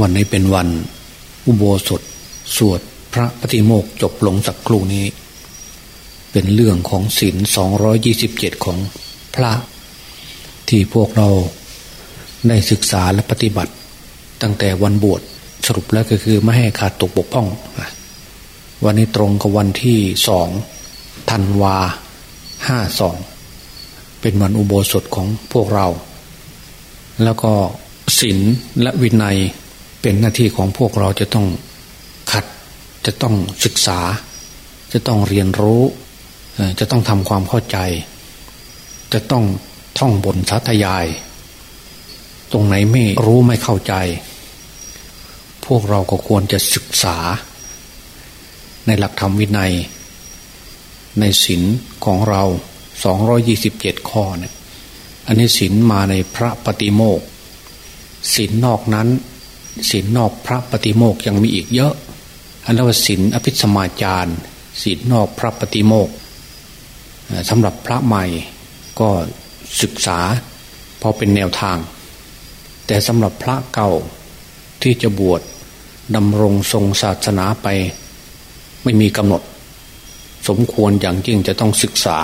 วันนี้เป็นวันอุโบสถ สวดพระปฏิโมกจบลงสักครู่นี้ เป็นเรื่องของศีลสองยี่สิบเจ็ดของพระ ที่พวกเราได้ศึกษาและปฏิบัติ ตั้งแต่วันบวชสรุปแล้วก็คือไม่ให้ขาดตกบกพร่อง วันนี้ตรงกับวันที่สองธันวาห้าสองเป็นวันอุโบสถของพวกเรา แล้วก็ศีลและวินัย เป็นหน้าที่ของพวกเราจะต้องขัด จะต้องศึกษา จะต้องเรียนรู้จะต้องทำความเข้าใจ จะต้องท่องบนสาธยาย ตรงไหนไม่รู้ไม่เข้าใจ พวกเราก็ควรจะศึกษา ในหลักธรรมวินัย ในศีลของเราสองยี่สิบเจ็ดข้อเนี่ยอันนี้ศีลมาในพระปฏิโมกศีลนอกนั้น ศีลนอกพระปฏิโมกยังมีอีกเยอะ อันนั้นว่าศีลอภิสมาจารศีลนอกพระปฏิโมกสำหรับพระใหม่ก็ศึกษาพอเป็นแนวทาง แต่สำหรับพระเก่าที่จะบวชดำรงทรงศาสนาไป ไม่มีกำหนด สมควรอย่างยิ่งจะต้องศึกษา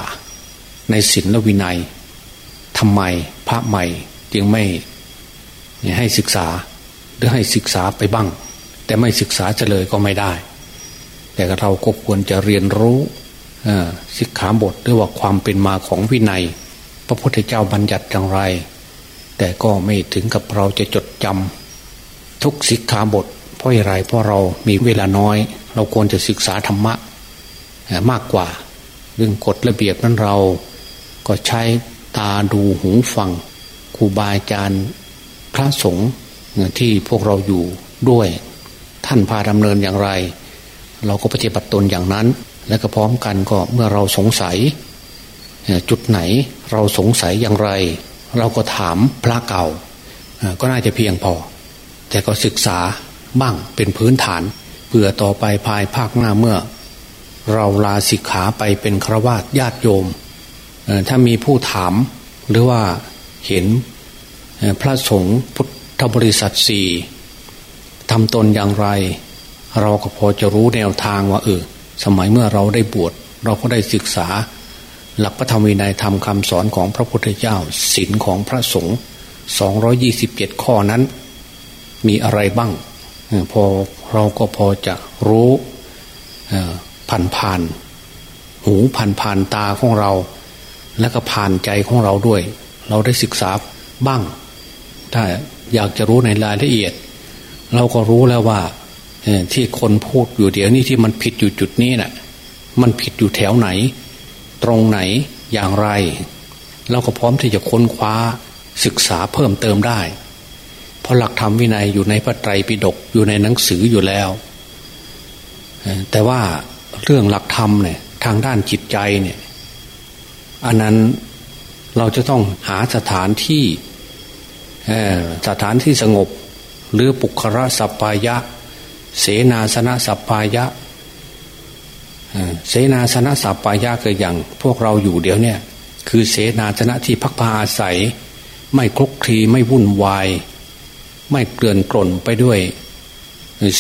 ในศีลและวินัยทำไมพระใหม่จึงไม่ให้ศึกษา หรือให้ศึกษาไปบ้าง แต่ไม่ศึกษาเฉลยก็ไม่ได้ แต่เราก็ควรจะเรียนรู้สิกขาบทด้วยว่าความเป็นมาของวินัย พระพุทธเจ้าบัญญัติอย่างไร แต่ก็ไม่ถึงกับเราจะจดจำทุกสิกขาบท เพราะอะไรเพราะเรามีเวลาน้อย เราควรจะศึกษาธรรมะมากกว่าเรื่องกฎระเบียบนั้นเราก็ใช้ตาดูหูฟังครูบาอาจารย์พระสงฆ์ ที่พวกเราอยู่ด้วย ท่านพาดำเนินอย่างไร เราก็ปฏิบัติตนอย่างนั้น และก็พร้อมกันก็เมื่อเราสงสัย จุดไหนเราสงสัยอย่างไร เราก็ถามพระเก่า ก็น่าจะเพียงพอ แต่ก็ศึกษาบ้างเป็นพื้นฐานเพื่อต่อไปภายภาคหน้าเมื่อ เราลาสิกขาไปเป็นครวาญาติโยม ถ้ามีผู้ถามหรือว่าเห็นพระสงฆ์พุทธ บริษัทสี่ทำตนอย่างไร เราก็พอจะรู้แนวทางว่าเออสมัยเมื่อเราได้บวชเราก็ได้ศึกษา หลักพระธรรมวินัยธรรมคำสอนของพระพุทธเจ้าศีลของพระสงฆ์สองยี่สิบเจ็ดข้อนั้น มีอะไรบ้าง พอเราก็พอจะรู้ผ่านผ่าน หูผ่านผ่านตาของเรา และก็ผ่านใจของเราด้วย เราได้ศึกษาบ้าง ถ้า อยากจะรู้ในรายละเอียด เราก็รู้แล้วว่าที่คนพูดอยู่เดี๋ยวนี้ที่มันผิดอยู่จุดนี้นะ่ะ มันผิดอยู่แถวไหน ตรงไหนอย่างไร เราก็พร้อมที่จะค้นคว้าศึกษาเพิ่มเติมได้ เพราะหลักธรรมวินัยอยู่ในพระไตรปิฎกอยู่ในหนังสืออยู่แล้ว แต่ว่าเรื่องหลักธรรมเนี่ยทางด้านจิตใจเนี่ย อันนั้นเราจะต้องหาสถานที่ สถานที่สงบ หรือปุคระสัปปายะ เสนาสนะสัปปายะเสนาสนะสัปปายะคืออย่างพวกเราอยู่เดี๋ยวเนี่ยคือเสนาสนะที่พักพาอาศัย ไม่คลุกคลีไม่วุ่นวาย ไม่เกลื่อนกล่นไปด้วย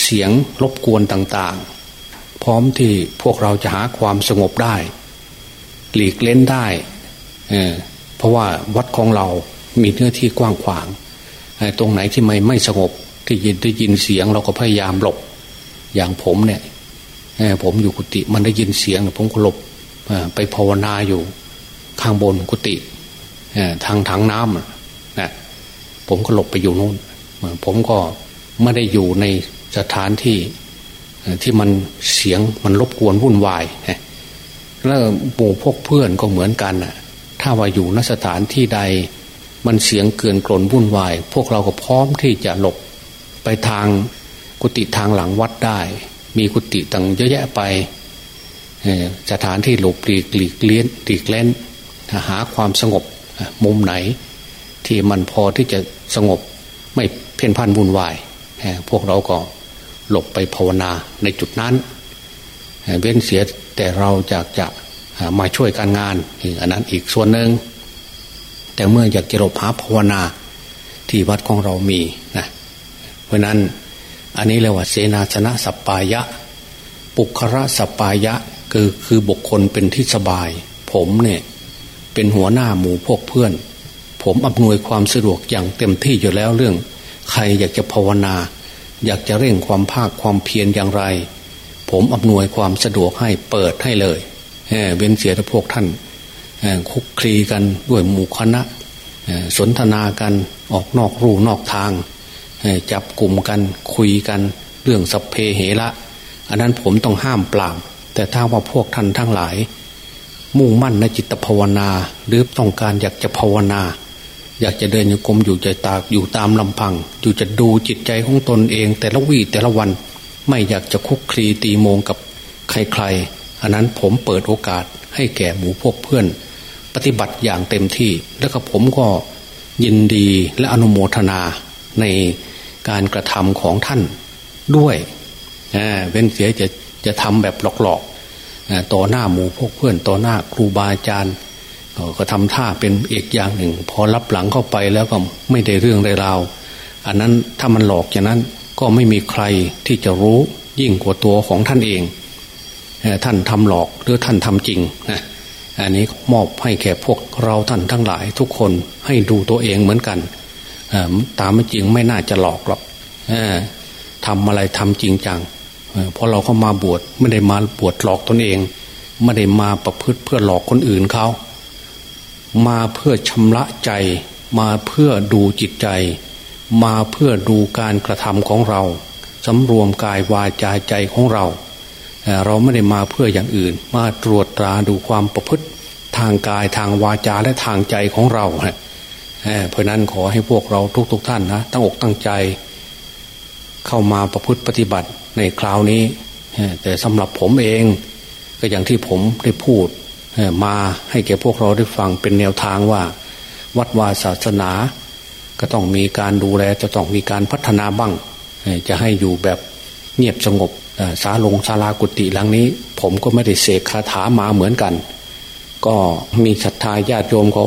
เสียงรบกวนต่างๆ พร้อมที่พวกเราจะหาความสงบได้ หลีกเล่นได้เเพราะว่าวัดของเรา มีเนื้อที่กว้างขวางตรงไหนที่ไม่ไม่สงบที่ยินได้ยินเสียงเราก็พยายามหลบ อย่างผมเนี่ยผมอยู่กุฏิมันได้ยินเสียงผมก็หลบไปภาวนาอยู่ข้างบนกุฏิทางถังน้ำนะผมก็หลบไปอยู่นู่นผมก็ไม่ได้อยู่ในสถานที่ที่มันเสียงมันรบกวนวุ่นวายแล้วหมู่พวกเพื่อนก็เหมือนกันถ้าว่าอยู่นสถานที่ใด มันเสียงเกินกลนวุ่นวาย พวกเราก็พร้อมที่จะหลบไปทางกุฏิทางหลังวัดได้ มีกุฏิต่างเยอะแยะไปสถานที่หลบหลีกหลีกเลี้ยนหลีกเล่นหาความสงบมุมไหน ที่มันพอที่จะสงบไม่เพ่นพันวุ่นวาย พวกเราก็หลบไปภาวนาในจุดนั้น เว้นเสียแต่เราจากจะมาช่วยการงานอันนั้นอีกส่วนหนึ่ง แต่เมื่ออยากจะหลบหาภาวนาที่วัดของเรามีนะเพราะนั้นอันนี้เรียกว่าเสนาสนะสัปปายะ ปุคระสัปปายะคือคือบุคคลเป็นที่สบาย ผมเนี่ยเป็นหัวหน้าหมู่พวกเพื่อน ผมอำนวยความสะดวกอย่างเต็มที่อยู่แล้วเรื่อง ใครอยากจะภาวนา อยากจะเร่งความภาคความเพียรอย่างไร ผมอำนวยความสะดวกให้เปิดให้เลยเว้นเสียแต่พวกท่าน คุกคลีกันด้วยหมู่คณะสนทนากันออกนอกรูนอกทาง จับกลุ่มกันคุยกันเรื่องสัพเพเหระอันนั้นผมต้องห้ามปราม แต่ถ้าว่าพวกท่านทั้งหลาย มุ่งมั่นในจิตภาวนา หรือต้องการอยากจะภาวนา อยากจะเดินโยกมอยู่ใจตากอยู่ตามลำพัง อยู่จะดูจิตใจของตนเอง แต่ละวี่แต่ละวันไม่อยากจะคุกคลีตีโมงกับใครๆอันนั้นผมเปิดโอกาสให้แก่หมู่พวกเพื่อน ปฏิบัติอย่างเต็มที่ แล้วก็ผมก็ยินดีและอนุโมทนาในการกระทำของท่านด้วยเว้นเสียจะจะทำแบบหลอกๆต่อหน้าหมู่พวกเพื่อนต่อหน้าครูบาอาจารย์ก็ทำท่าเป็นเอกอย่างหนึ่ง พอรับหลังเข้าไปแล้วก็ไม่ได้เรื่องได้ราวอันนั้นถ้ามันหลอกอย่างนั้นก็ไม่มีใครที่จะรู้ยิ่งกว่าตัวของท่านเอง ท่านทำหลอกหรือท่านทำจริงนะ อันนี้มอบให้แก่พวกเราท่านทั้งหลาย ทุกคนให้ดูตัวเองเหมือนกันตามจริงไม่น่าจะหลอกหรอกทำอะไรทำจริงจังเพราะเราเข้ามาบวชไม่ได้มาบวชหลอกตนเอง ไม่ได้มาประพฤติเพื่อหลอกคนอื่นเขา มาเพื่อชำระใจ มาเพื่อดูจิตใจ มาเพื่อดูการกระทำของเราสำรวมกายวาจาใจของเรา เราไม่ได้มาเพื่ออย่างอื่น มาตรวจตราดูความประพฤติทางกายทางวาจาและทางใจของเราเพราะนั้นขอให้พวกเราทุกๆทท่านนะตั้งอกตั้งใจ เข้ามาประพฤติปฏิบัติในคราวนี้ แต่สำหรับผมเองก็อย่างที่ผมได้พูดมาให้แก่พวกเราได้ฟังเป็นแนวทางว่า วัดวาศาสนา ก็ต้องมีการดูแลจะต้องมีการพัฒนาบ้าง จะให้อยู่แบบ เงียบสงบสาลงศาลากุติหลังนี้ ผมก็ไม่ได้เสกคาถามาเหมือนกัน ก็มีศรัทธาญาติโยมเขา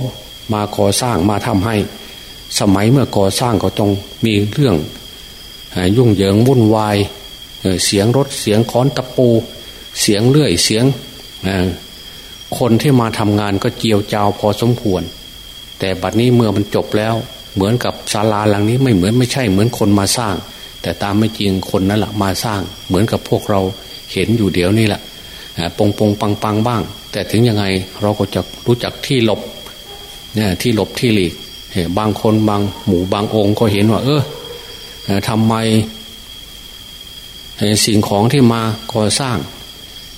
มาก่อสร้างมาทำให้ สมัยเมื่อก่อสร้างก็ต้องมีเรื่องยุ่งเหยิงวุ่นวายเสียงรถเสียงค้อนตะปู เสียงเลื่อยเสียงคนที่มาทำงานก็เจียวจาวพอสมควร แต่บัดนี้เมื่อมันจบแล้ว เหมือนกับศาลาหลังนี้ไม่เหมือนไม่ใช่เหมือนคนมาสร้าง แต่ตามไม่จริงคนนั่นแหละมาสร้างเหมือนกับพวกเราเห็นอยู่เดี๋ยวนี้แหละปงปงปังปังบ้าง แต่ถึงยังไงเราก็จะรู้จักที่หลบเนี่ยที่หลบที่หลีกบางคนบางหมู่บางองค์ก็เห็นว่า เออทำไมสิ่งของที่มาก่อสร้าง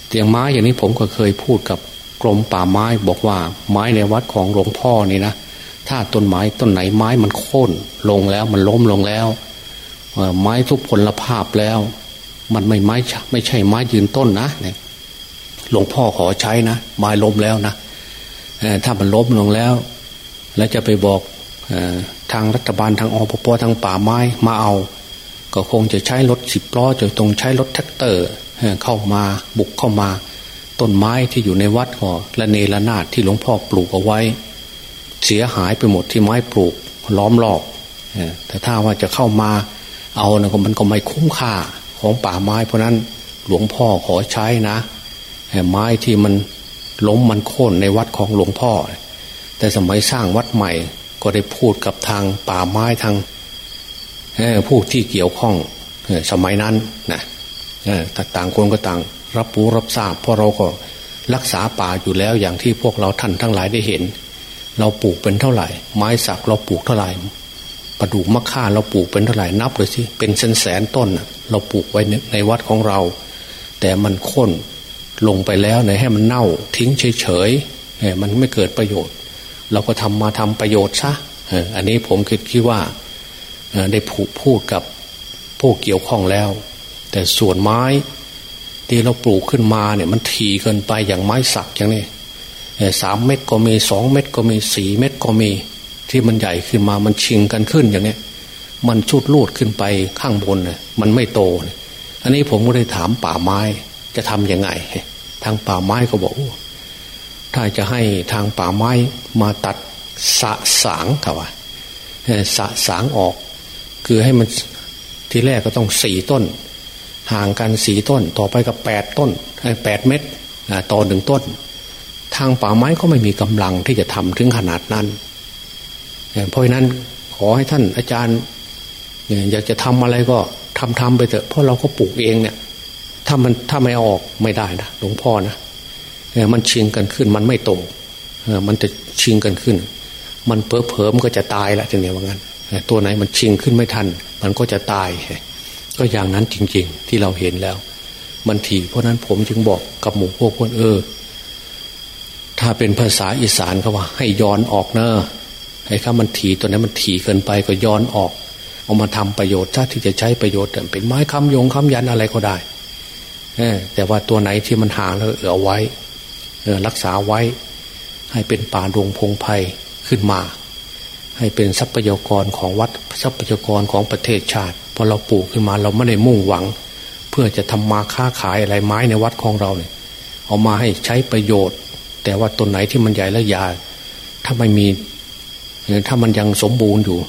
เตียงไม้อย่างนี้ผมก็เคยพูดกับกรมป่าไม้บอกว่าไม้ในวัดของหลวงพ่อนี่นะถ้าต้นไม้ต้นไหนไม้มันโค่นลงแล้วมันล้มลงแล้ว ไม้ทุกผลภาพแล้ว มันไม่ไม้ไม่ใช่ไม้ยืนต้นนะเนี่ยหลวงพ่อขอใช้นะไม้ล้มแล้วนะถ้ามันล้มลงแล้ว แล้วจะไปบอกทางรัฐบาลทางอบตทางป่าไม้มาเอา ก็คงจะใช้รถสิบล้อจะต้องใช้รถแทรกเตอร์เข้ามาบุกเข้ามา ต้นไม้ที่อยู่ในวัดก็ละเนระนาดที่หลวงพ่อปลูกเอาไว้ เสียหายไปหมดที่ไม้ปลูกล้อมรอบแต่ถ้าว่าจะเข้ามา เอานะก็มันก็ไม่คุ้มค่าของป่าไม้ เพราะนั้นหลวงพ่อขอใช้นะไม้ที่มันล้มมันโค่นในวัดของหลวงพ่อ แต่สมัยสร้างวัดใหม่ ก็ได้พูดกับทางป่าไม้ทางผู้ที่เกี่ยวข้องสมัยนั้นนะต่างคนก็ต่าง รับรู้รับทราบเพราะเราก็รักษาป่าอยู่แล้วอย่างที่พวกเราท่านทั้งหลายได้เห็น เราปลูกเป็นเท่าไหร่ ไม้สักเราปลูกเท่าไหร่ ประดู่มะข่าเราปลูกเป็นเท่าไหร่นับเลยสิเป็นแสนแสนต้น เราปลูกไว้ในวัดของเรา แต่มันค้นลงไปแล้วในให้มันเน่าทิ้งเฉยๆมันไม่เกิดประโยชน์ เราก็ทำมาทำประโยชน์ซะอันนี้ผมคิดคิดว่าได้ผูพูดกับผู้เกี่ยวข้องแล้ว แต่ส่วนไม้ที่เราปลูกขึ้นมาเนี่ย มันถี่เกินไปอย่างไม้สักอย่างนี้สามเม็ดก็มีสองเม็ดก็มีสี่เม็ดก็มี ที่มันใหญ่ขึ้นมามันชิงกันขึ้นอย่างนี้มันชุดลูดขึ้นไปข้างบนเนี่ยมันไม่โตอันนี้ผมก็ได้ถามป่าไม้จะทำยังไง ทางป่าไม้ก็บอกถ้าจะให้ทางป่าไม้มาตัดสะสางค่ะว่าสะสางออก คือให้มันที่แรกก็ต้องสี่ต้น ห่างกันสี่ต้น ต่อไปกับแปดต้นแปดเม็ดต่อหนึ่งต้น ทางป่าไม้ก็ไม่มีกำลังที่จะทำถึงขนาดนั้น เพราะนั้นขอให้ท่านอาจารย์อยากจะทำอะไรก็ทำทำไปเถอะเพราะเราก็ปลูกเองเนี่ย ถ้ามันถ้าไม่ออกไม่ได้นะหลวงพ่อนะมันชิงกันขึ้นมันไม่โตมันจะชิงกันขึ้น มันเพอเพอมก็จะตายละทีนี้ว่างั้นตัวไหนมันชิงขึ้นไม่ทัน มันก็จะตาย ก็อย่างนั้นจริง ๆ ที่เราเห็นแล้ว มันถี่เพราะนั้นผมจึงบอกกับหมู่พวกคนเออ ถ้าเป็นภาษาอีสานเขาว่า ให้ย้อนออกเนอะ ไอ้ข้ามันถีตัวนั้นมันถีเกินไปก็ย้อนออก เอามาทำประโยชน์ถ้าที่จะใช้ประโยชน์เป็นไม้คำยงคำยันอะไรก็ได้แต่ว่าตัวไหนที่มันห่างแล้วเอาไว้รักษาไว้ ให้เป็นป่าดงพงไพ่ขึ้นมา ให้เป็นทรัพยากรของวัดทรัพยากรของประเทศชาติพอเราปลูกขึ้นมาเราไม่ได้มุ่งหวัง เพื่อจะทำมาค้าขายอะไรไม้ในวัดของเราเนี่ยเอามาให้ใช้ประโยชน์ แต่ว่าต้นไหนที่มันใหญ่และยาถ้าไม่มี ถ้ามันยังสมบูรณ์อยู่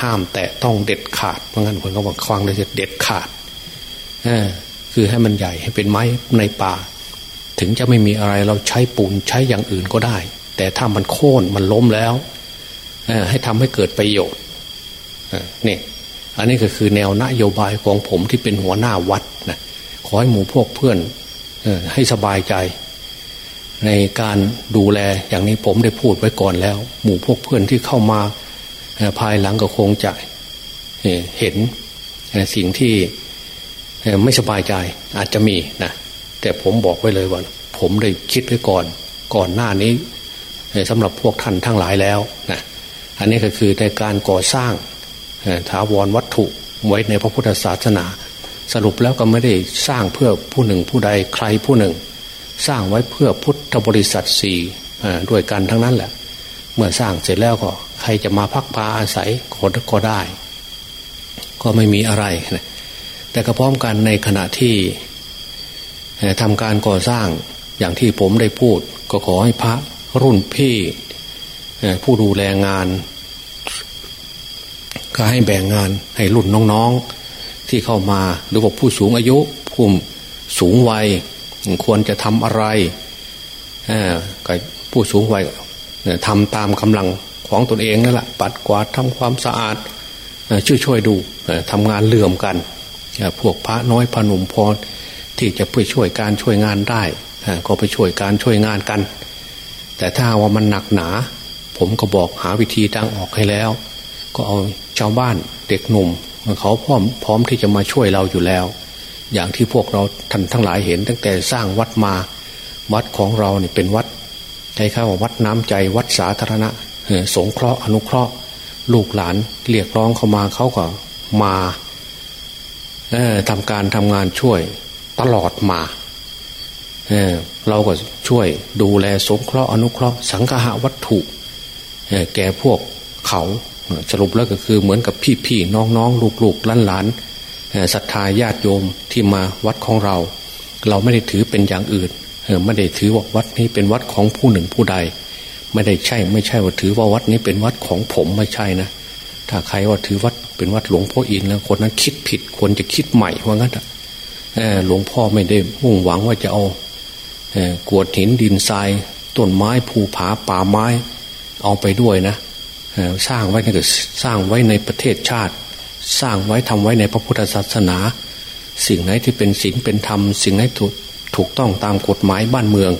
ห้ามแตะต้องเด็ดขาดเพราะงั้นคนก็บอกควังเลยจะเด็ดขาดคือให้มันใหญ่ให้เป็นไม้ในป่า ถึงจะไม่มีอะไรเราใช้ปูนใช้อย่างอื่นก็ได้ แต่ถ้ามันโค่นมันล้มแล้วให้ทำให้เกิดประโยชน์นี่อันนี้ก็คือแนวนโยบายของผมที่เป็นหัวหน้าวัดนะขอให้หมู่พวกเพื่อนให้สบายใจ ในการดูแลอย่างนี้ผมได้พูดไว้ก่อนแล้ว หมู่พวกเพื่อนที่เข้ามาภายหลังก็คงจะเห็นสิ่งที่ไม่สบายใจอาจจะมีนะแต่ผมบอกไว้เลยว่า ผมได้คิดไว้ก่อน ก่อนหน้านี้สำหรับพวกท่านทั้งหลายแล้วนะอันนี้ก็คือในการก่อสร้างถาวรวัตถุไว้ในพระพุทธศาสนา สรุปแล้วก็ไม่ได้สร้างเพื่อผู้หนึ่งผู้ใดใครผู้หนึ่ง สร้างไว้เพื่อพุทธบริษัทสี่ด้วยกันทั้งนั้นแหละ เมื่อสร้างเสร็จแล้วก็ ใครจะมาพักพาอาศัยคนก็ได้ ก็ไม่มีอะไร แต่ก็พร้อมกันในขณะที่ทำการก่อสร้างอย่างที่ผมได้พูด ก็ขอให้พระรุ่นพี่ผู้ดูแลงาน ก็ให้แบ่งงานให้รุ่นน้องๆที่เข้ามาหรือว่าผู้สูงอายุผู้สูงวัย ควรจะทำอะไรก็ผู้สูงวัยทำตามกำลังของตนเองนั่นแหละปัดกวาดทำความสะอาดช่วยช่วยดูทำงานเลื่อมกันพวกพระน้อยพระหนุ่มพอที่จะไปช่วยการช่วยงานได้ก็ไปช่วยการช่วยงานกัน แต่ถ้าว่ามันหนักหนา ผมก็บอกหาวิธีทางออกให้แล้ว ก็เอาชาวบ้านเด็กหนุ่มเขาพร้อมพร้อมที่จะมาช่วยเราอยู่แล้ว อย่างที่พวกเราท่านทั้งหลายเห็น ตั้งแต่สร้างวัดมาวัดของเราเนี่ยเป็นวัดใช้คำว่าวัดน้ำใจวัดสาธารณะสงเคราะห์อนุเคราะห์ ลูกหลานเรียกร้องเข้ามาเขาก็มาทำการทำงานช่วยตลอดมาเเราก็ช่วยดูแลสงเคราะห์อนุเคราะห์ สังฆะวัตถุแก่พวกเขาสรุปแล้วก็คือเหมือนกับพี่พี่น้องน้องลูกลูกล้านหลาน ศรัทธาญาติโยมที่มาวัดของเรา เราไม่ได้ถือเป็นอย่างอื่นไม่ได้ถือว่าวัดนี้เป็นวัดของผู้หนึ่งผู้ใด ไม่ได้ใช่ไม่ใช่ว่าถือว่าวัดนี้เป็นวัดของผมไม่ใช่นะ ถ้าใครว่าถือวัดเป็นวัดหลวงพ่ออินแล้วคนนั้นคิดผิดควรจะคิดใหม่ว่างั้นหลวงพ่อไม่ได้มุ่งหวังว่าจะเอากวดหินดินทรายต้นไม้ภูผาป่าไม้ เอาไปด้วยนะสร้างไว้ก็สร้างไว้ในประเทศชาติ สร้างไว้ทำไว้ในพระพุทธศาสนา สิ่งไหนที่เป็นศีลเป็นธรรม สิ่งไหนถูกถูกต้องตามกฎหมายบ้านเมือง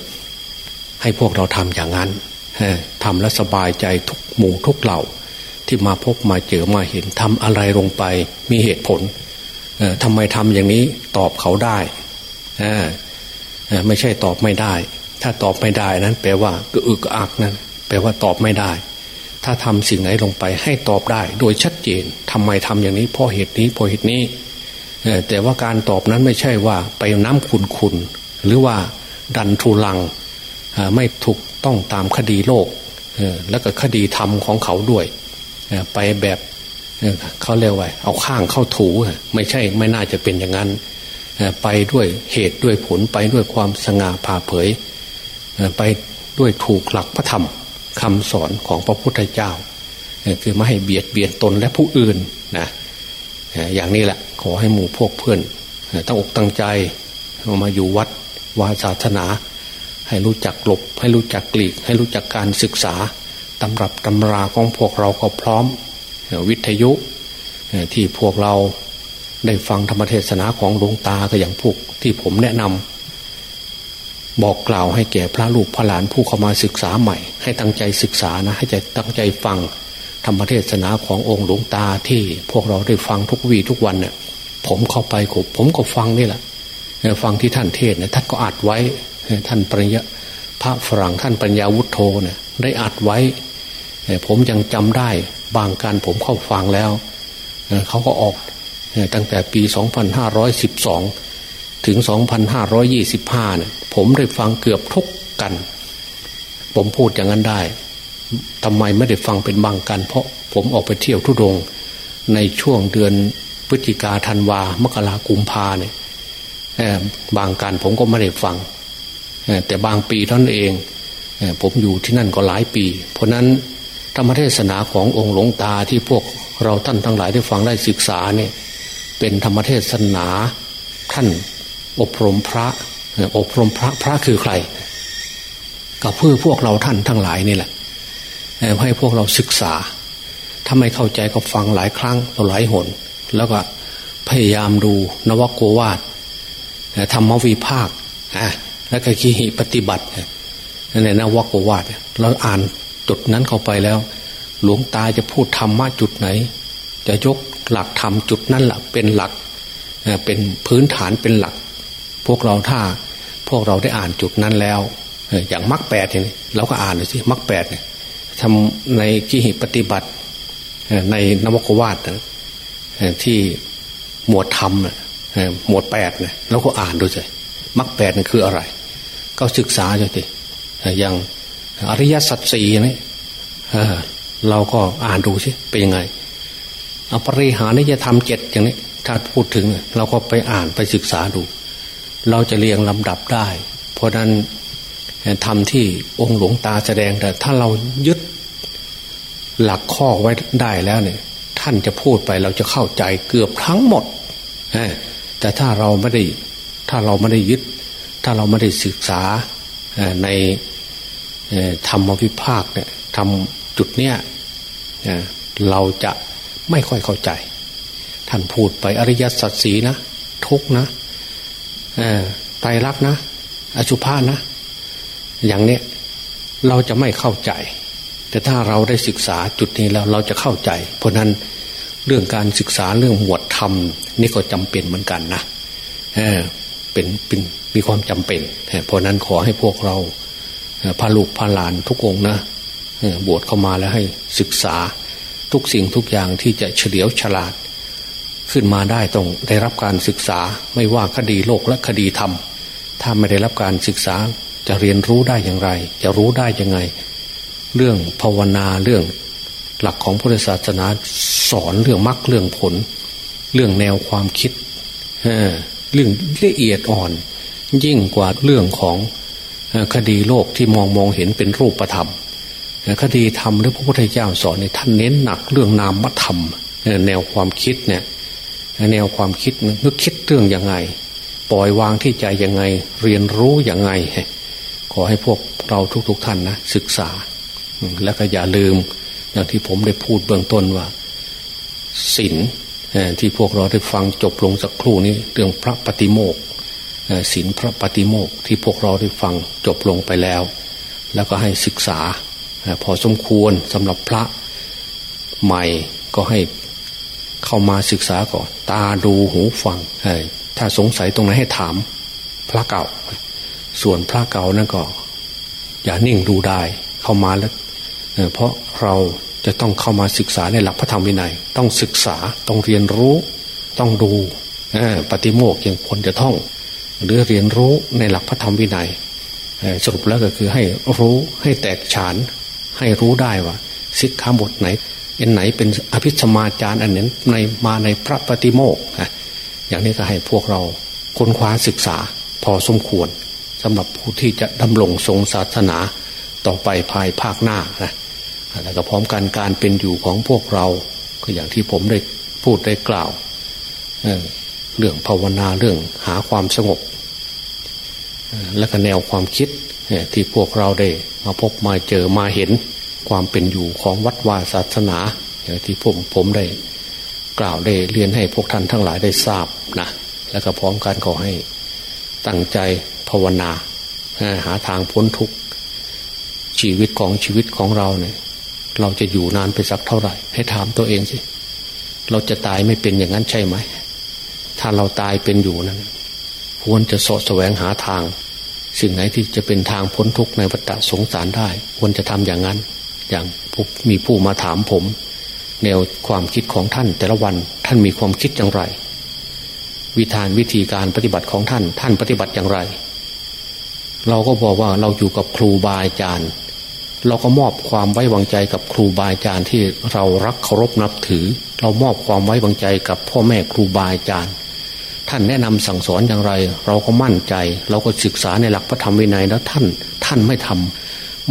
ให้พวกเราทำอย่างนั้นทำและสบายใจทุกหมู่ทุกเหล่า ที่มาพบมาเจอมาเห็นทำอะไรลงไปมีเหตุผลทำไมทำอย่างนี้ตอบเขาได้ไม่ใช่ตอบไม่ได้ ถ้าตอบไม่ได้นั้น แปลว่าก็อึกอักนั้นแปลว่าตอบไม่ได้ ถ้าทำสิ่งไหนลงไปให้ตอบได้ โดยชัดเจนทำไมทำอย่างนี้เพราะเหตุนี้เพราะเหตุนี้แต่ว่าการตอบนั้นไม่ใช่ว่าไปน้ำคุณคุณหรือว่าดันทุลังไม่ถูกต้องตามคดีโลกแล้วก็คดีธรรมของเขาด้วยไปแบบเขาเรียกว่าเอาข้างเข้าถูไม่ใช่ไม่น่าจะเป็นอย่างนั้นไปด้วยเหตุด้วยผลไปด้วยความสง่าผ่าเผย ไปด้วยถูกหลักพระธรรม คำสอนของพระพุทธเจ้า คือไม่ให้เบียดเบียนตนและผู้อื่นนะอย่างนี้แหละขอให้หมู่พวกเพื่อนตั้งอกตั้งใจมาอยู่วัดวาศาสนา ให้รู้จักหลบ ให้รู้จักกลีก ให้รู้จักการศึกษาตำรับตำราของพวกเราก็พร้อม วิทยุที่พวกเราได้ฟังธรรมเทศนาของหลวงตาก็อย่างพวกที่ผมแนะนำ บอกกล่าวให้แก่พระลูกพระหลานผู้เข้ามาศึกษาใหม่ ให้ตั้งใจศึกษานะให้ใจตั้งใจฟังธรรมเทศนาขององค์หลวงตาที่พวกเราได้ฟังทุกวีทุกวันเนี่ยผมเข้าไปผมก็ฟังนี่แหละฟังที่ท่านเทศเนี่ยท่านก็อัดไว้ท่านปริญญาพระฝรั่งท่านปัญญาวุฒโธเนี่ยได้อัดไว้ ผมยังจำได้บางการผมเข้าฟังแล้วเขาก็ออกตั้งแต่ปี 2512 ถึง 2525เนี่ยผมได้ฟังเกือบทุกกัน ผมพูดอย่างนั้นได้ทำไมไม่ได้ฟังเป็นบางกัน เพราะผมออกไปเที่ยวทุดง ในช่วงเดือนพฤศจิกาธันวามกรากุมภาเนี่ยบางการผมก็ไม่ได้ฟัง แต่บางปีท่านเองผมอยู่ที่นั่นก็หลายปี เพราะนั้นธรรมเทศนาขององค์หลวงตาที่พวกเราท่านทั้งหลายได้ฟังได้ศึกษาเนี่ยเป็นธรรมเทศนาท่าน อบรมพระอบรมพระพระคือใคร ก็เพื่อพวกเราท่านทั้งหลายนี่แหละให้พวกเราศึกษา ถ้าไม่เข้าใจก็ฟังหลายครั้งหลายหน แล้วก็พยายามดูนวโกวาดธรรมวิภาคแล้วก็ขีหิปฏิบัติในนวโกวาดเราอ่านจุดนั้นเข้าไปแล้ว หลวงตาจะพูดธรรมะจุดไหน จะยกหลักธรรมจุดนั้นแหละเป็นหลักเป็นพื้นฐานเป็นหลัก พวกเราถ้าพวกเราได้อ่านจุดนั้นแล้ว อย่างมรรคแปดเนี่ยเราก็อ่านเลยสิมรรคแปดเนี่ยทำในกิหิปฏิบัติในนวโกวาดที่หมวดธรรมหมวดแปดเนี่ยเราก็อ่านดูสิมรรคแปดนี่คืออะไร ก็ศึกษาดูสิอย่างอริยสัจสี่นี่เราก็อ่านดูสิเป็นยังไงอปริหานิยธรรมเจ็ดอย่างนี้ถ้าพูดถึงเราก็ไปอ่านไปศึกษาดู เราจะเรียงลำดับได้ เพราะนั้นทำที่องค์หลวงตาแสดงแต่ถ้าเรายึดหลักข้อไว้ได้แล้วเนี่ย ท่านจะพูดไปเราจะเข้าใจเกือบทั้งหมดแต่ถ้าเราไม่ได้ถ้าเราไม่ได้ยึด ถ้าเราไม่ได้ศึกษาในธรรมวิภาคเนี่ยทำจุดเนี้ยเราจะไม่ค่อยเข้าใจ ท่านพูดไปอริยสัจสีนะทุกนะ ไตรลักษณ์นะ อสุภานะ อย่างเนี้ยเราจะไม่เข้าใจ แต่ถ้าเราได้ศึกษาจุดนี้แล้วเราจะเข้าใจ เพราะนั้นเรื่องการศึกษาเรื่องหมวดธรรมนี่ก็จำเป็นเหมือนกันนะเเป็นเป็นมีความจำเป็น เพราะนั้นขอให้พวกเราพาลูกพาหลานทุกองนะบวชเข้ามาแล้วให้ศึกษาทุกสิ่งทุกอย่างที่จะเฉลียวฉลาด ขึ้นมาได้ต้องได้รับการศึกษาไม่ว่าคดีโลกและคดีธรรม ถ้าไม่ได้รับการศึกษาจะเรียนรู้ได้อย่างไร จะรู้ได้ยังไง เรื่องภาวนาเรื่องหลักของพุทธศาสนาสอนเรื่องมรรคเรื่องผล เรื่องแนวความคิดเรื่องละเอียดอ่อน ยิ่งกว่าเรื่องของคดีโลกที่มองมองเห็นเป็นรูปธรรมคดีธรรมหรือพระพุทธเจ้าสอนเนี่ยท่านเน้นหนักเรื่องนามธรรม แนวความคิดเนี่ย แนวความคิดนึกคิดเรื่องยังไง ปล่อยวางที่ใจยังไง เรียนรู้ยังไง ขอให้พวกเราทุกๆทท่านนะศึกษา แล้วก็อย่าลืมอย่างที่ผมได้พูดเบื้องต้นว่าศีลที่พวกเราได้ฟังจบลงสักครู่นี้เรื่องพระปฏิโมกศีลพระปฏิโมกที่พวกเราได้ฟังจบลงไปแล้ว แล้วก็ให้ศึกษาพอสมควรสำหรับพระใหม่ก็ให้ เข้ามาศึกษาก่อน ตาดูหูฟังถ้าสงสัยตรงไหนให้ถาม พระเก่า ส่วนพระเก่านั่นก็ อย่านิ่งดูได้เข้ามาแล้วเพราะเราจะต้องเข้ามาศึกษาในหลักพระธรรมวินัย ต้องศึกษาต้องเรียนรู้ ต้องดูปฏิโมกย่างคนจะท่อง หรือเรียนรู้ในหลักพระธรรมวินัยสรุปแล้วก็คือให้รู้ให้แตกฉาน ให้รู้ได้ว่าสิกขาบทไหน อันไหนเป็นอภิสมาจารย์อันนั้นในมาในพระปฏิโมกนะอย่างนี้ก็ให้พวกเราค้นคว้าศึกษาพอสมควรสำหรับผู้ที่จะดำรงทรงศาสนาต่อไปภายภาคหน้านะแล้วก็พร้อมกันการเป็นอยู่ของพวกเราก็อย่างที่ผมได้พูดได้กล่าวเรื่องภาวนาเรื่องหาความสงบ และก็แนวความคิดที่พวกเราได้มาพบมาเจอมาเห็น ความเป็นอยู่ของวัดวาศาสนา อย่างที่ผมผมได้กล่าวได้เรียนให้พวกท่านทั้งหลายได้ทราบนะแล้วก็พร้อมกันขอให้ตั้งใจภาวนาหาทางพ้นทุกข์ชีวิตของชีวิตของเราเนี่ย เราจะอยู่นานไปสักเท่าไหร่ ให้ถามตัวเองสิเราจะตายไม่เป็นอย่างนั้นใช่ไหม ถ้าเราตายเป็นอยู่นั้นควรจะสะแสวงหาทาง สิ่งไหนที่จะเป็นทางพ้นทุกข์ในวัฏสงสารได้ ควรจะทำอย่างนั้น อย่างมีผู้มาถามผม แนวความคิดของท่าน แต่ละวันท่านมีความคิดอย่างไร วิธานวิธีการปฏิบัติของท่าน ท่านปฏิบัติอย่างไร เราก็บอกว่าเราอยู่กับครูบาอาจารย์ เราก็มอบความไว้วางใจกับครูบาอาจารย์ที่เรารักเคารพนับถือ เรามอบความไว้วางใจกับพ่อแม่ครูบาอาจารย์ท่านแนะนำสั่งสอนอย่างไร เราก็มั่นใจ เราก็ศึกษาในหลักพระธรรมวินัยแล้วท่าน ท่านไม่ทำ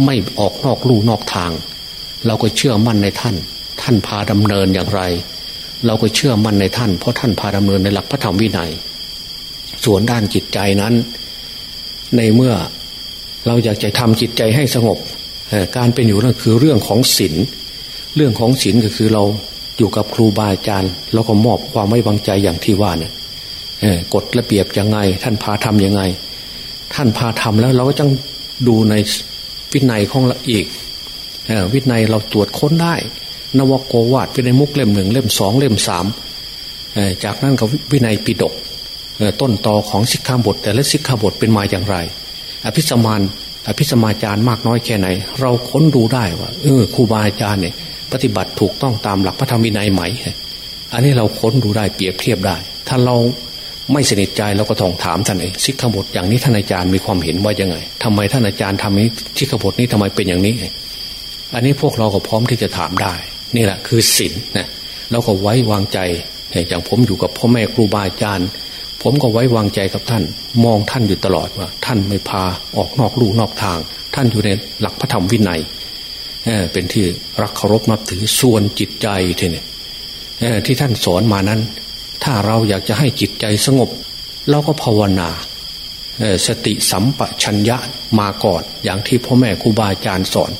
ไม่ออกนอกลู่นอกทาง เราก็เชื่อมั่นในท่าน ท่านพาดำเนินอย่างไร เราก็เชื่อมั่นในท่าน เพราะท่านพาดำเนินในหลักพระธรรมวินัย ส่วนด้านจิตใจนั้น ในเมื่อเราอยากจะทำจิตใจให้สงบการเป็นอยู่นั่นคือเรื่องของศีลเรื่องของศีลก็คือเราอยู่กับครูบาอาจารย์เราก็มอบความไว้วางใจอย่างที่ว่าเนี่ยกฎระเบียบยังไง ท่านพาทำยังไง ท่านพาทำแล้วเราก็จังดูใน วินัยของเราอีกวินัยเราตรวจค้นได้ นวโกวาดวินัยมุกเล่มหนึ่งเล่มสองเล่มสามจากนั้นก็วินัยปิดกต้นตอของสิกขาบท แต่ละสิกขาบทเป็นมาอย่างไร อภิสมานอภิสมาจารย์มากน้อยแค่ไหน เราค้นดูได้ว่าเออครูบาอาจารย์เนี่ยปฏิบัติถูกต้องตามหลักพระธรรมวินัยไหม อันนี้เราค้นดูได้เปรียบเทียบได้ ถ้าเรา ไม่สนิทใจเราก็ต้องถามท่านเองสิกขบทอย่างนี้ท่านอาจารย์มีความเห็นว่ายังไงทำไมท่านอาจารย์ทำนี้สิกขบทนี้ทำไมเป็นอย่างนี้ อันนี้พวกเราก็พร้อมที่จะถามได้ นี่แหละคือศีลนะเราก็ไว้วางใจอย่างผมอยู่กับพ่อแม่ครูบาอาจารย์ ผมก็ไว้วางใจกับท่าน มองท่านอยู่ตลอดว่า ท่านไม่พาออกนอกลู่นอกทาง ท่านอยู่ในหลักพระธรรมวินัยเป็นที่รักเคารพนับถือส่วนจิตใจทีนี้ที่ท่านสอนมานั้น ถ้าเราอยากจะให้จิตใจสงบ เราก็ภาวนาสติสัมปชัญญะมาก่อน อย่างที่พ่อแม่ครูบาอาจารย์สอน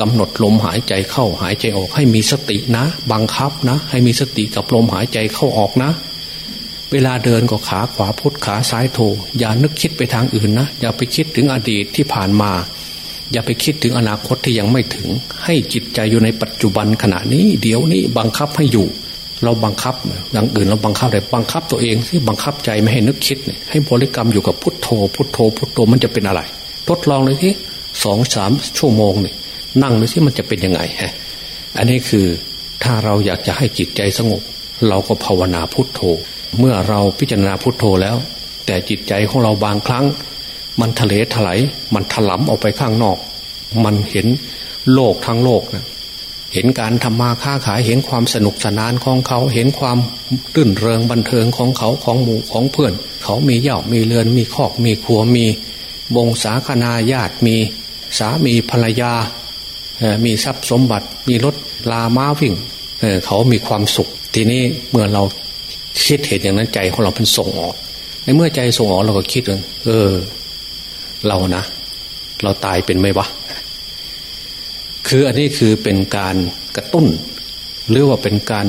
กำหนดลมหายใจเข้าหายใจออกให้มีสตินะ บังคับนะ ให้มีสติกับลมหายใจเข้าออกนะ เวลาเดินก็ขาขวาพุทขาซ้ายโทอย่านึกคิดไปทางอื่นนะ อย่าไปคิดถึงอดีตที่ผ่านมา อย่าไปคิดถึงอนาคตที่ยังไม่ถึง ให้จิตใจอยู่ในปัจจุบันขณะนี้ เดี๋ยวนี้บังคับให้อยู่ เราบังคับอย่างอื่นเราบังคับแต่บังคับตัวเองที่บังคับใจไม่ให้นึกคิด ให้บริกรรมอยู่กับพุทโธ พุทโธ พุทโธมันจะเป็นอะไร ทดลองเลยที่สองสามชั่วโมงนี่นั่งเลยที่มันจะเป็นยังไงฮะอันนี้คือถ้าเราอยากจะให้จิตใจสงบ เราก็ภาวนาพุทโธ เมื่อเราพิจารณาพุทโธแล้ว แต่จิตใจของเราบางครั้ง มันทะเลถลายมันถลำออกไปข้างนอก มันเห็นโลกทั้งโลกนะ เห็นการทำมาค้าขายเห็นความสนุกสนานของเขาเห็นความตื่นเริงบันเทิงของเขาของหมู่ของเพื่อน เขามีเย่ามีเรือนมีคอกมีครัวมีวงศาคณาญาติมีสามีภรรยา มีทรัพย์สมบัติ มีรถลาม้าวิ่งเเขามีความสุข ทีนี้เมื่อเราคิดเห็นอย่างนั้นใจของเราเป็นส่งออก ในเมื่อใจส่งออกเราก็คิดว่าเออ เรานะ เราตายเป็นไหมวะ คืออันนี้คือเป็นการกระตุ้น หรือว่าเป็นการ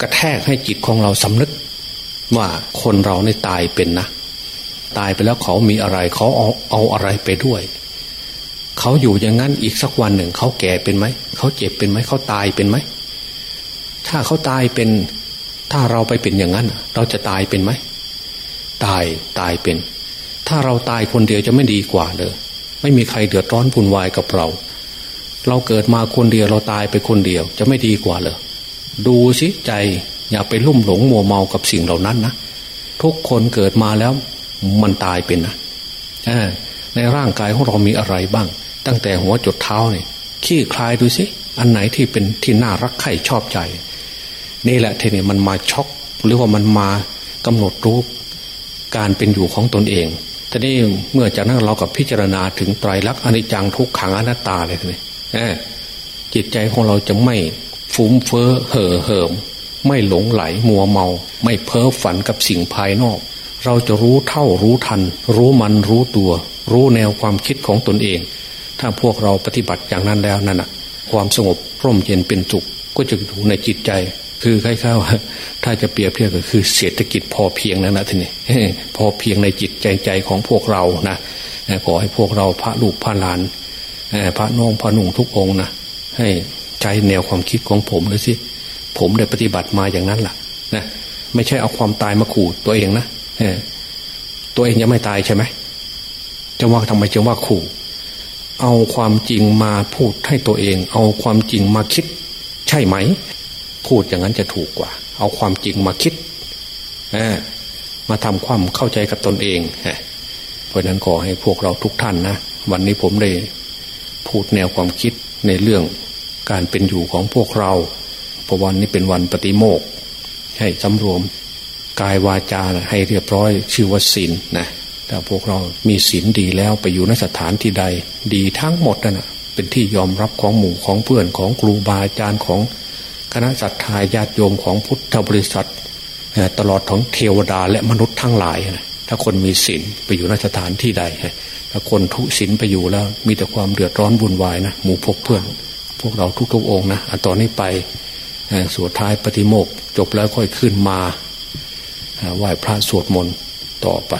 กระแทกให้จิตของเราสำนึก ว่าคนเราในตายเป็นนะ ตายไปแล้วเขามีอะไรเขาเอาเอาอะไรไปด้วย เขาอยู่อย่างนั้นอีกสักวันหนึ่ง เขาแก่เป็นไหมเขาเจ็บเป็นไหมเขาตายเป็นไหมถ้าเขาตายเป็น ถ้าเราไปเป็นอย่างนั้น เราจะตายเป็นไหมตายตายเป็น ถ้าเราตายคนเดียวจะไม่ดีกว่าเลยไม่มีใครเดือดร้อนวุ่นวายกับเรา เราเกิดมาคนเดียวเราตายไปคนเดียว จะไม่ดีกว่าเลยดูสิใจอย่าไปลุ่มหลงมัวเมากับสิ่งเหล่านั้นนะทุกคนเกิดมาแล้วมันตายเป็นนะในร่างกายของเรามีอะไรบ้าง ตั้งแต่หัวจดเท้าเนี่ยขี้คลายดูสิอันไหนที่เป็นที่น่ารักใคร่ชอบใจ นี่แหละทีนี้มันมาช็อกหรือว่ามันมากำหนดรู้การเป็นอยู่ของตนเองทีนี้เมื่อจากนั้นเรากับพิจารณาถึงไตรลักษณ์อนิจจังทุกขังอนัตตาเลยทีนี้ จิตใจของเราจะไม่ฟุ้มเฟ้อเห่อเหิม ไม่หลงไหลมัวเมา ไม่เพ้อฝันกับสิ่งภายนอก เราจะรู้เท่ารู้ทัน รู้มันรู้ตัว รู้แนวความคิดของตนเอง ถ้าพวกเราปฏิบัติอย่างนั้นแล้วนั่นนะความสงบร่มเย็นเป็นสุขก็จะอยู่ในจิตใจ คือคล้ายๆถ้าจะเปรียบเทียบก็คือเศรษฐกิจพอเพียงนั่นนะทีนี้พอเพียงในจิตใจใจของพวกเรานะขอให้พวกเราพระลูกพระหลาน พระน้องพระนุ่งทุกองนะให้ใจแนวความคิดของผมเลยสิผมได้ปฏิบัติมาอย่างนั้นแหละนะไม่ใช่เอาความตายมาขู่ตัวเองนะตัวเองยังไม่ตายใช่ไหมจะว่าทำไมจึงว่าขู่ เอาความจริงมาพูดให้ตัวเอง เอาความจริงมาคิด ใช่ไหม พูดอย่างนั้นจะถูกกว่า เอาความจริงมาคิดมาทำความเข้าใจกับตนเองเพราะนั้นขอให้พวกเราทุกท่านนะวันนี้ผมได้ พูดแนวความคิดในเรื่องการเป็นอยู่ของพวกเราพราะวันนี้เป็นวันปฏิโมกให้สำรวมกายวาจาให้เรียบร้อยชื่อว่าศีลนะถ้าพวกเรามีศีลดีแล้วไปอยู่นสถานที่ใด ดีทั้งหมดนะเป็นที่ยอมรับของหมู่ของเพื่อนของครูบาอาจารย์ของคณะสัตยาญาติโยมของพุทธบริษัทตลอดของเทวดาและมนุษย์ทั้งหลายนะถ้าคนมีศีลไปอยู่นสถานที่ใด ถ้าคนทุศีลไปอยู่แล้ว มีแต่ความเดือดร้อนวุ่นวายนะหมู่พกเพื่อน พวกเราทุกๆองค์นะอตอนนี้ไปสวดท้ายปฏิโมกจบแล้วค่อยขึ้นมาไหว้พระสวดมนต์ต่อไป